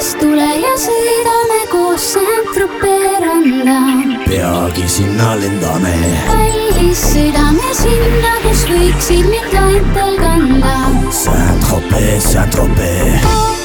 siis tule ja sõidame koos Saint-Tropez-randa. peagi sinna lendame. kallis sõidame sinna, kus võiksid mind laintel kanda. Saint-Tropez, Saint-Tropez.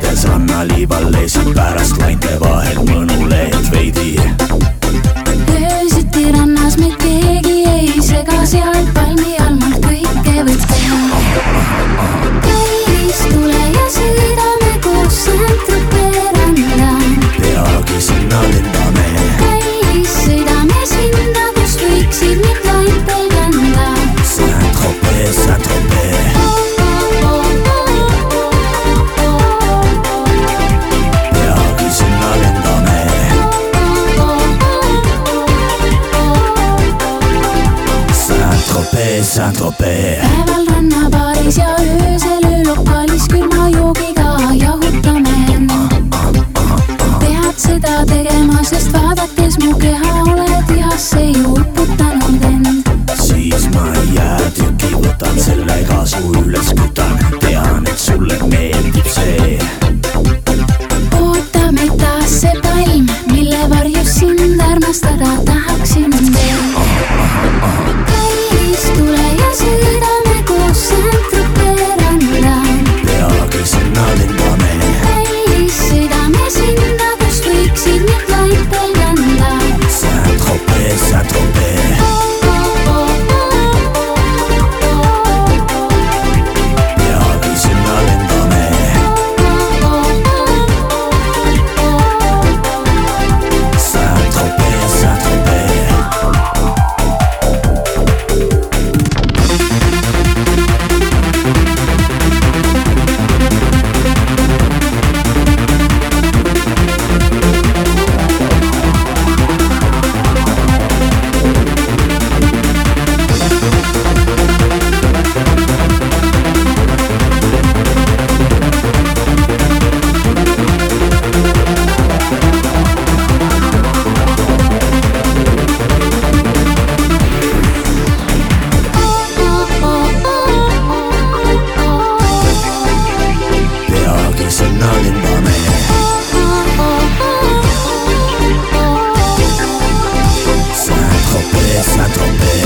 riides rannaliival, lesin pärast lainte vahel mõnulehed veidi Saint-Tropez. päeval rannapaaris ja öösel öölokaalis külma joogiga jahutame. pead seda tegema, sest vaadates mu keha oled ihasse jõudnud. Nothing but me Saint-Tropez,